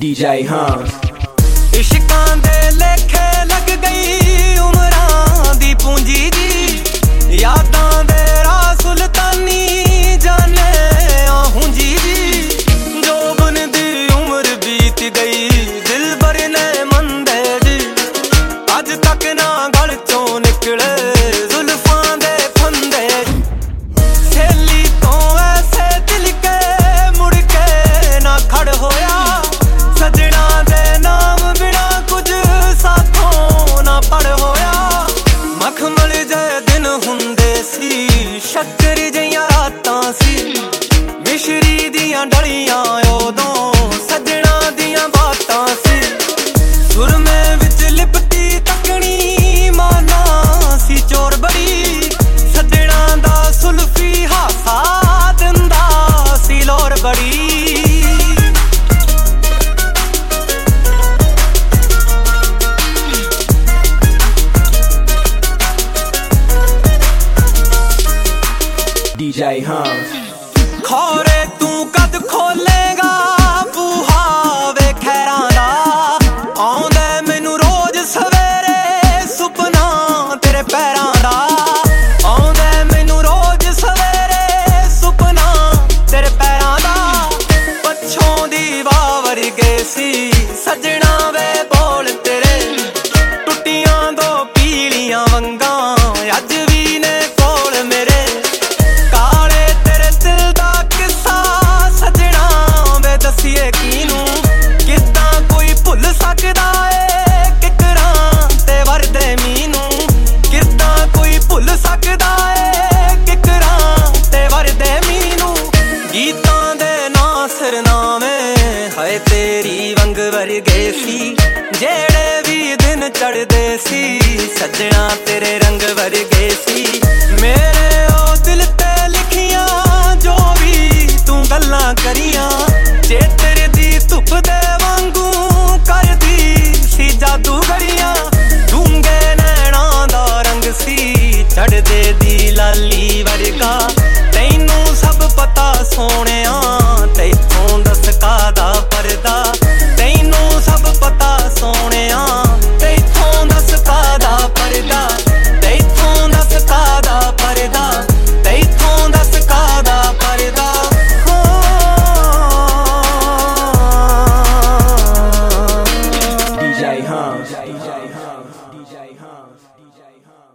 DJ ਹਾਂ ਇਸ਼ਕਾਂ ਦੇ ਲੇਖੇ ਲੱਗ ਗਈ ਉਮਰ DJ Hans ਖੋਰੇ ਤੂੰ ਕਦ ਖੋਲੇਗਾ? ਬੂਹਾ ਵੇ ਖੈਰਾਂ ਦਾ ਆਉਂਦਾ ਮੈਨੂੰ ਰੋਜ਼ ਸਵੇਰੇ ਸੁਪਨਾ ਤੇਰੇ ਪੈਰਾਂ ਦਾ। ਆਉਂਦਾ ਮੈਨੂੰ ਰੋਜ਼ ਸਵੇਰੇ ਸੁਪਨਾ ਤੇਰੇ ਪੈਰਾਂ ਦਾ। ਪੱਛੋਂ ਦੀ ਵਾਵਰ ਗਏ ਸੀ ਸਜਣਾ ਵੇ ਬੋਲ ਤੇਰੇ। ਟੁੱਟੀਆਂ ਦੋ ਪੀਲੀਆਂ ਵੰਗ ਸਰਨਾਵੇਂ ਹਾਏ ਤੇਰੀ ਵੰਗ ਵਰਗੇ ਸੀ। ਜਿਹੜੇ ਵੀ ਦਿਨ ਚੜਦੇ ਸੀ, ਸੱਜਣਾ ਤੇਰੇ ਰੰਗ ਵਰਗੇ ਸੀ। ਮੇਰੇ DJ Hums. DJ Hums.